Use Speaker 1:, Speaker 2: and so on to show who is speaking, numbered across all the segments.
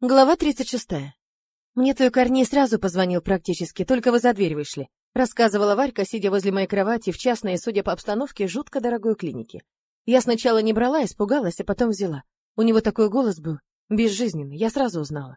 Speaker 1: Глава 36. Мне твой Корней сразу позвонил практически, только вы за дверь вышли. Рассказывала Варька, сидя возле моей кровати в частной, судя по обстановке, жутко дорогой клинике. Я сначала не брала, испугалась, а потом взяла. У него такой голос был, безжизненный, я сразу узнала.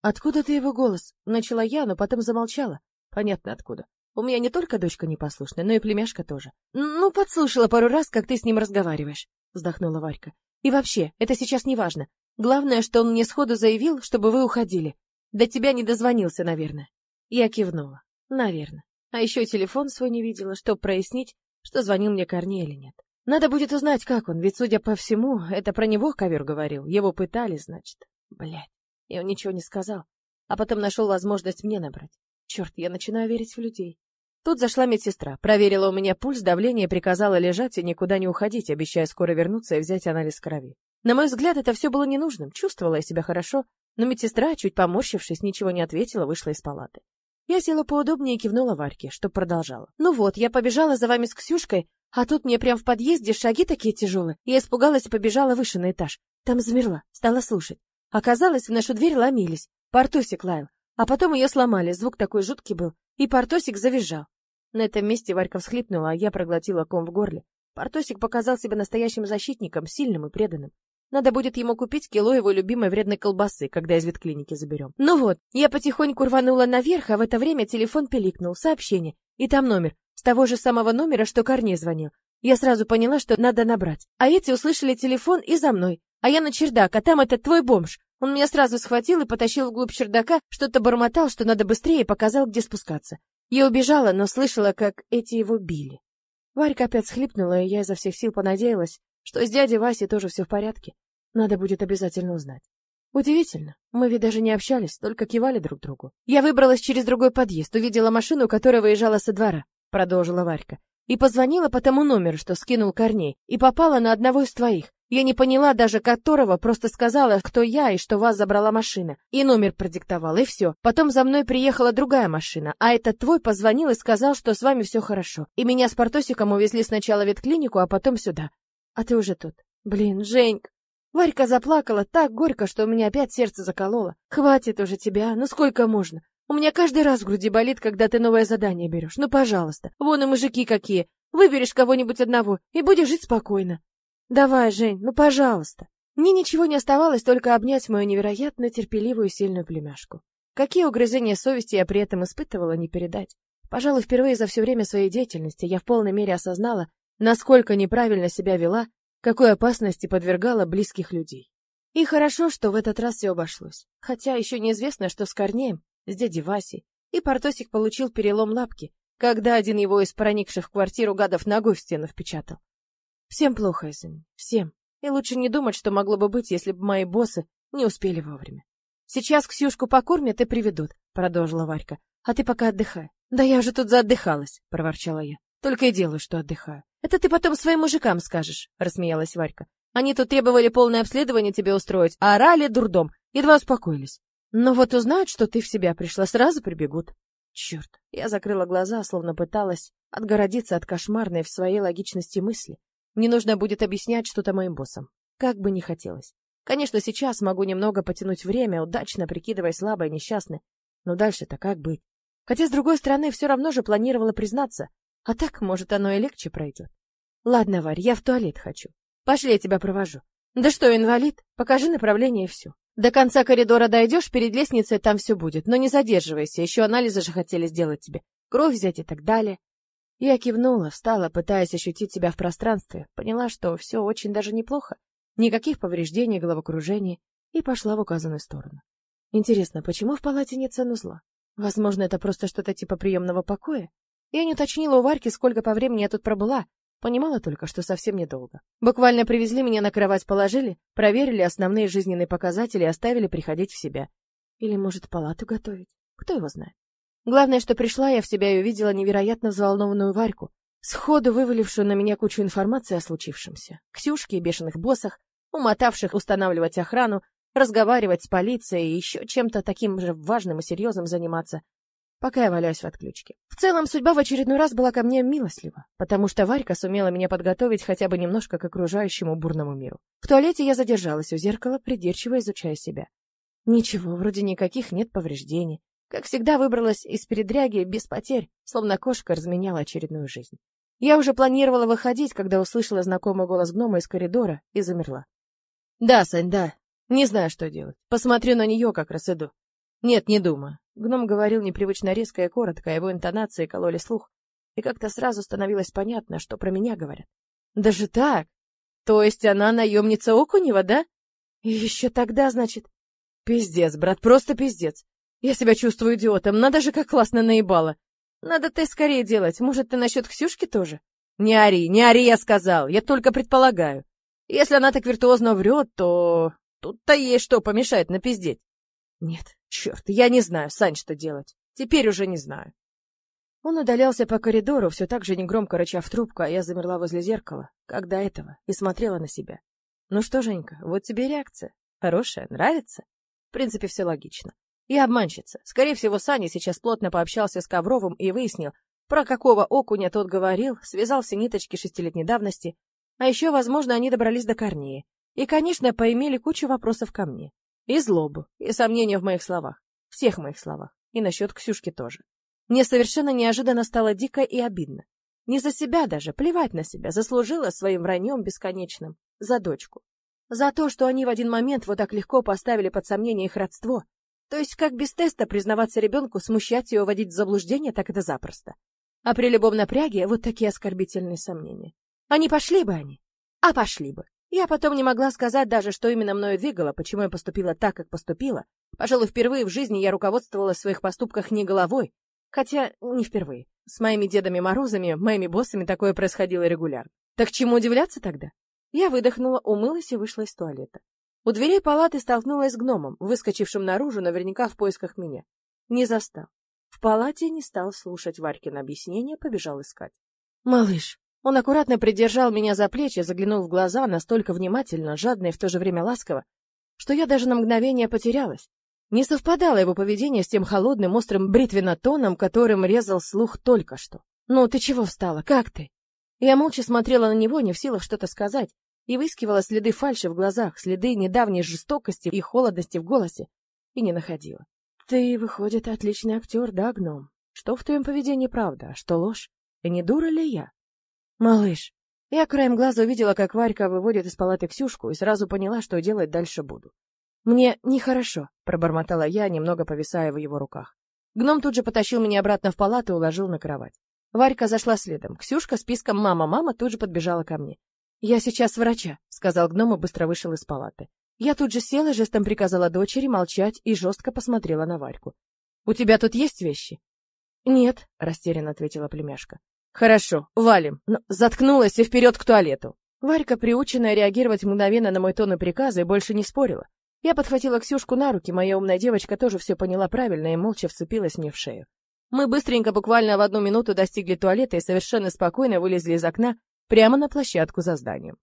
Speaker 1: «Откуда ты его голос?» Начала я, но потом замолчала. Понятно, откуда. У меня не только дочка непослушная, но и племяшка тоже. «Ну, подслушала пару раз, как ты с ним разговариваешь», — вздохнула Варька. «И вообще, это сейчас не важно. Главное, что он мне сходу заявил, чтобы вы уходили. До тебя не дозвонился, наверное. Я кивнула. Наверное. А еще телефон свой не видела, чтобы прояснить, что звонил мне Корней или нет. Надо будет узнать, как он, ведь, судя по всему, это про него ковер говорил. Его пытали, значит. Блядь. И он ничего не сказал. А потом нашел возможность мне набрать. Черт, я начинаю верить в людей. Тут зашла медсестра, проверила у меня пульс, давление, приказала лежать и никуда не уходить, обещая скоро вернуться и взять анализ крови. На мой взгляд, это все было ненужным, чувствовала я себя хорошо, но медсестра, чуть поморщившись, ничего не ответила, вышла из палаты. Я села поудобнее и кивнула Варьке, что продолжала. «Ну вот, я побежала за вами с Ксюшкой, а тут мне прям в подъезде шаги такие тяжелые. Я испугалась и побежала выше на этаж. Там замерла, стала слушать. Оказалось, в нашу дверь ломились. Портосик лаял. А потом ее сломали, звук такой жуткий был. И Портосик завизжал. На этом месте Варька всхлипнула, а я проглотила ком в горле. Портосик показал себя настоящим защитником, сильным и преданным. Надо будет ему купить кило его любимой вредной колбасы, когда из ветклиники заберем. Ну вот, я потихоньку рванула наверх, а в это время телефон пиликнул, сообщение. И там номер, с того же самого номера, что Корней звонил. Я сразу поняла, что надо набрать. А эти услышали телефон и за мной. А я на чердак, а там этот твой бомж. Он меня сразу схватил и потащил вглубь чердака, что-то бормотал, что надо быстрее, и показал, где спускаться. Я убежала, но слышала, как эти его били. Варька опять схлипнула, и я изо всех сил понадеялась, что с дядей Васей тоже все в порядке. Надо будет обязательно узнать. Удивительно, мы ведь даже не общались, только кивали друг другу. Я выбралась через другой подъезд, увидела машину, которая выезжала со двора, продолжила Варька, и позвонила по тому номеру, что скинул Корней, и попала на одного из твоих. Я не поняла даже которого, просто сказала, кто я и что вас забрала машина. И номер продиктовала, и все. Потом за мной приехала другая машина, а этот твой позвонил и сказал, что с вами все хорошо. И меня с Портосиком увезли сначала в ветклинику, а потом сюда. А ты уже тут. Блин, Женька. Варька заплакала так горько, что у меня опять сердце закололо. Хватит уже тебя, ну сколько можно? У меня каждый раз в груди болит, когда ты новое задание берешь. Ну, пожалуйста. Вон и мужики какие. Выберешь кого-нибудь одного и будешь жить спокойно. Давай, Жень, ну, пожалуйста. Мне ничего не оставалось, только обнять мою невероятно терпеливую сильную племяшку. Какие угрызения совести я при этом испытывала, не передать. Пожалуй, впервые за все время своей деятельности я в полной мере осознала, насколько неправильно себя вела, какой опасности подвергала близких людей. И хорошо, что в этот раз все обошлось. Хотя еще неизвестно, что с Корнеем, с дядей Васей. И Портосик получил перелом лапки, когда один его из проникших в квартиру гадов ногой в стену впечатал. Всем плохо из-за меня. Всем. И лучше не думать, что могло бы быть, если бы мои боссы не успели вовремя. Сейчас Ксюшку покормят и приведут, продолжила Варька. А ты пока отдыхай. Да я уже тут заотдыхалась, проворчала я. Только и делаю, что отдыхаю. Это ты потом своим мужикам скажешь, рассмеялась Варька. Они тут требовали полное обследование тебе устроить, а орали дурдом. Едва успокоились. Но вот узнают, что ты в себя пришла, сразу прибегут. Черт! Я закрыла глаза, словно пыталась отгородиться от кошмарной в своей логичности мысли. Мне нужно будет объяснять что-то моим боссам. Как бы не хотелось. Конечно, сейчас могу немного потянуть время, удачно прикидывая слабой и несчастной. Но дальше-то как быть? Хотя, с другой стороны, все равно же планировала признаться. А так, может, оно и легче пройдет. Ладно, Варь, я в туалет хочу. Пошли, я тебя провожу. Да что, инвалид? Покажи направление и все. До конца коридора дойдешь, перед лестницей там все будет. Но не задерживайся, еще анализы же хотели сделать тебе. Кровь взять и так далее. Я кивнула, встала, пытаясь ощутить себя в пространстве, поняла, что все очень даже неплохо, никаких повреждений, головокружений, и пошла в указанную сторону. Интересно, почему в палате нет санузла? Возможно, это просто что-то типа приемного покоя? Я не уточнила у Варьки, сколько по времени я тут пробыла, понимала только, что совсем недолго. Буквально привезли меня на кровать, положили, проверили основные жизненные показатели и оставили приходить в себя. Или, может, палату готовить? Кто его знает? Главное, что пришла я в себя и увидела невероятно взволнованную Варьку, сходу вывалившую на меня кучу информации о случившемся. Ксюшки и бешеных боссах, умотавших устанавливать охрану, разговаривать с полицией и еще чем-то таким же важным и серьезным заниматься, пока я валяюсь в отключке. В целом, судьба в очередной раз была ко мне милостлива, потому что Варька сумела меня подготовить хотя бы немножко к окружающему бурному миру. В туалете я задержалась у зеркала, придирчиво изучая себя. Ничего, вроде никаких нет повреждений. Как всегда, выбралась из передряги без потерь, словно кошка разменяла очередную жизнь. Я уже планировала выходить, когда услышала знакомый голос гнома из коридора и замерла. «Да, Сань, да. Не знаю, что делать. Посмотрю на нее, как раз иду». «Нет, не думаю». Гном говорил непривычно резко и коротко, а его интонации кололи слух, и как-то сразу становилось понятно, что про меня говорят. «Даже так? То есть она наемница Окунева, да? И еще тогда, значит...» «Пиздец, брат, просто пиздец. Я себя чувствую идиотом, надо же, как классно наебало. Надо ты скорее делать. Может, ты насчет Ксюшки тоже? Не ори, не ори, я сказал. Я только предполагаю. Если она так виртуозно врет, то... Тут-то ей что помешает напиздеть? Нет, черт, я не знаю, Сань, что делать. Теперь уже не знаю. Он удалялся по коридору, все так же негромко рыча в трубку, а я замерла возле зеркала, как до этого, и смотрела на себя. Ну что, Женька, вот тебе реакция. Хорошая, нравится? В принципе, все логично. И обманщица. Скорее всего, Саня сейчас плотно пообщался с Ковровым и выяснил, про какого окуня тот говорил, связал все ниточки шестилетней давности, а еще, возможно, они добрались до Корнея. И, конечно, поимели кучу вопросов ко мне. И злобу, и сомнения в моих словах. Всех моих словах. И насчет Ксюшки тоже. Мне совершенно неожиданно стало дико и обидно. Не за себя даже, плевать на себя, заслужила своим враньем бесконечным. За дочку. За то, что они в один момент вот так легко поставили под сомнение их родство, то есть как без теста признаваться ребенку, смущать ее, вводить в заблуждение, так это запросто. А при любом напряге вот такие оскорбительные сомнения. А не пошли бы они? А пошли бы. Я потом не могла сказать даже, что именно мною двигало, почему я поступила так, как поступила. Пожалуй, впервые в жизни я руководствовалась в своих поступках не головой. Хотя не впервые. С моими Дедами Морозами, моими боссами такое происходило регулярно. Так чему удивляться тогда? Я выдохнула, умылась и вышла из туалета. У дверей палаты столкнулась с гномом, выскочившим наружу наверняка в поисках меня. Не застал. В палате не стал слушать Варькин объяснение, побежал искать. «Малыш!» Он аккуратно придержал меня за плечи, заглянул в глаза настолько внимательно, жадно и в то же время ласково, что я даже на мгновение потерялась. Не совпадало его поведение с тем холодным, острым бритвенно-тоном, которым резал слух только что. «Ну, ты чего встала? Как ты?» Я молча смотрела на него, не в силах что-то сказать, и выискивала следы фальши в глазах, следы недавней жестокости и холодности в голосе, и не находила. Ты, выходит, отличный актер, да, гном? Что в твоем поведении правда, а что ложь? И не дура ли я? Малыш, я краем глаза увидела, как Варька выводит из палаты Ксюшку, и сразу поняла, что делать дальше буду. Мне нехорошо, пробормотала я, немного повисая в его руках. Гном тут же потащил меня обратно в палату и уложил на кровать. Варька зашла следом. Ксюшка с писком «мама-мама» тут же подбежала ко мне. «Я сейчас врача», — сказал гном и быстро вышел из палаты. Я тут же села, жестом приказала дочери молчать и жестко посмотрела на Варьку. «У тебя тут есть вещи?» «Нет», — растерянно ответила племяшка. «Хорошо, валим. Но заткнулась и вперед к туалету». Варька, приученная реагировать мгновенно на мой тон и приказы, больше не спорила. Я подхватила Ксюшку на руки, моя умная девочка тоже все поняла правильно и молча вцепилась мне в шею. Мы быстренько, буквально в одну минуту достигли туалета и совершенно спокойно вылезли из окна, прямо на площадку за зданием.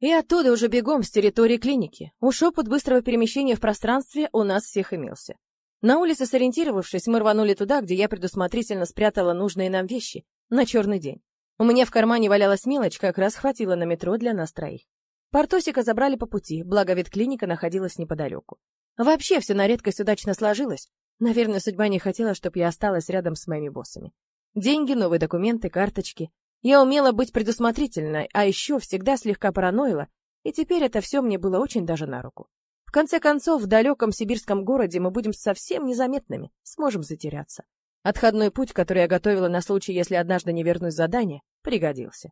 Speaker 1: И оттуда уже бегом с территории клиники. Уж опыт быстрого перемещения в пространстве у нас всех имелся. На улице, сориентировавшись, мы рванули туда, где я предусмотрительно спрятала нужные нам вещи, на черный день. У меня в кармане валялась мелочь, как раз хватило на метро для нас троих. Портосика забрали по пути, благо ветклиника находилась неподалеку. Вообще все на редкость удачно сложилось. Наверное, судьба не хотела, чтобы я осталась рядом с моими боссами. Деньги, новые документы, карточки. Я умела быть предусмотрительной, а еще всегда слегка параноила, и теперь это все мне было очень даже на руку. В конце концов, в далеком сибирском городе мы будем совсем незаметными, сможем затеряться. Отходной путь, который я готовила на случай, если однажды не вернусь задание, пригодился.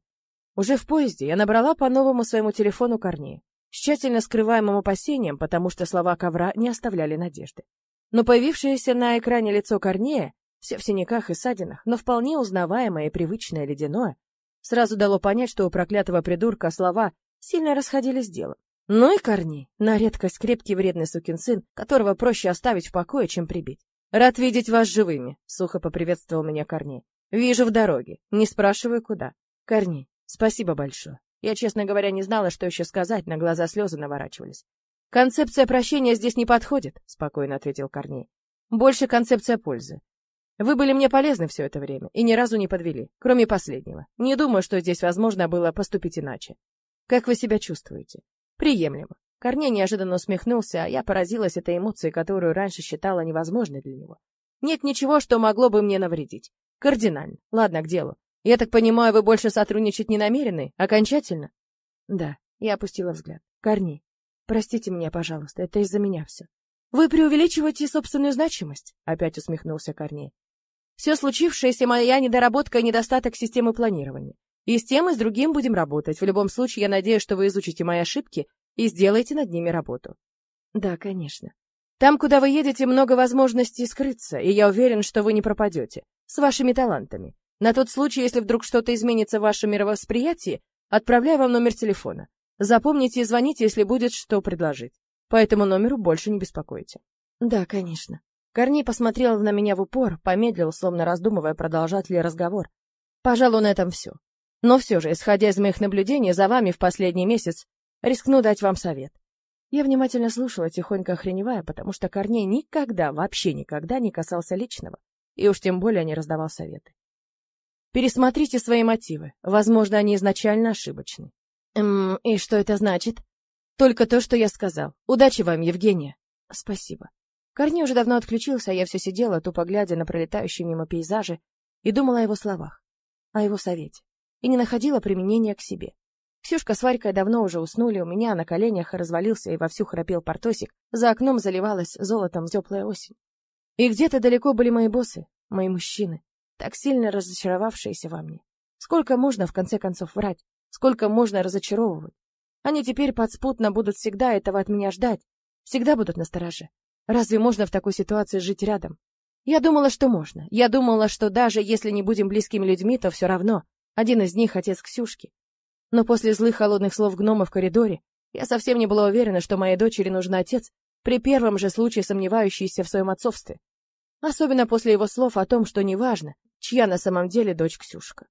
Speaker 1: Уже в поезде я набрала по новому своему телефону Корнея, с тщательно скрываемым опасением, потому что слова ковра не оставляли надежды. Но появившееся на экране лицо Корнея все в синяках и ссадинах, но вполне узнаваемое и привычное ледяное, сразу дало понять, что у проклятого придурка слова сильно расходились с делом. Ну и Корней, на редкость крепкий вредный сукин сын, которого проще оставить в покое, чем прибить. «Рад видеть вас живыми», — сухо поприветствовал меня Корней. «Вижу в дороге. Не спрашиваю, куда». «Корней, спасибо большое. Я, честно говоря, не знала, что еще сказать, на глаза слезы наворачивались. «Концепция прощения здесь не подходит», — спокойно ответил Корней. «Больше концепция пользы. Вы были мне полезны все это время и ни разу не подвели, кроме последнего. Не думаю, что здесь возможно было поступить иначе. Как вы себя чувствуете? Приемлемо. Корней неожиданно усмехнулся, а я поразилась этой эмоцией, которую раньше считала невозможной для него. Нет ничего, что могло бы мне навредить. Кардинально. Ладно, к делу. Я так понимаю, вы больше сотрудничать не намерены? Окончательно? Да, я опустила взгляд. Корней, простите меня, пожалуйста, это из-за меня все. Вы преувеличиваете собственную значимость, опять усмехнулся Корней. Все случившееся моя недоработка и недостаток системы планирования. И с тем, и с другим будем работать. В любом случае, я надеюсь, что вы изучите мои ошибки и сделаете над ними работу. Да, конечно. Там, куда вы едете, много возможностей скрыться, и я уверен, что вы не пропадете. С вашими талантами. На тот случай, если вдруг что-то изменится в вашем мировосприятии, отправляю вам номер телефона. Запомните и звоните, если будет что предложить. По этому номеру больше не беспокойте. Да, конечно. Корней посмотрел на меня в упор, помедлил, словно раздумывая, продолжать ли разговор. Пожалуй, на этом все. Но все же, исходя из моих наблюдений за вами в последний месяц, рискну дать вам совет. Я внимательно слушала, тихонько охреневая, потому что Корней никогда, вообще никогда не касался личного, и уж тем более не раздавал советы. Пересмотрите свои мотивы. Возможно, они изначально ошибочны. Эм, и что это значит? Только то, что я сказал. Удачи вам, Евгения. Спасибо. Корней уже давно отключился, а я все сидела, тупо глядя на пролетающие мимо пейзажи, и думала о его словах, о его совете, и не находила применения к себе. Ксюшка с Варькой давно уже уснули, у меня на коленях развалился и вовсю храпел портосик, за окном заливалась золотом теплая осень. И где-то далеко были мои боссы, мои мужчины, так сильно разочаровавшиеся во мне. Сколько можно, в конце концов, врать? Сколько можно разочаровывать? Они теперь подспутно будут всегда этого от меня ждать, всегда будут настороже. Разве можно в такой ситуации жить рядом? Я думала, что можно. Я думала, что даже если не будем близкими людьми, то все равно. Один из них — отец Ксюшки. Но после злых холодных слов гнома в коридоре я совсем не была уверена, что моей дочери нужен отец, при первом же случае сомневающийся в своем отцовстве. Особенно после его слов о том, что неважно, чья на самом деле дочь Ксюшка.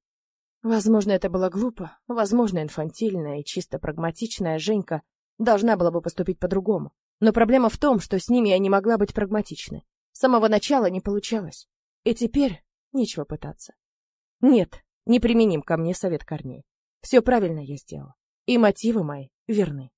Speaker 1: Возможно, это было глупо, возможно, инфантильная и чисто прагматичная Женька должна была бы поступить по-другому. Но проблема в том, что с ними я не могла быть прагматичной. С самого начала не получалось. И теперь нечего пытаться. Нет, не применим ко мне совет корней. Все правильно я сделала. И мотивы мои верны.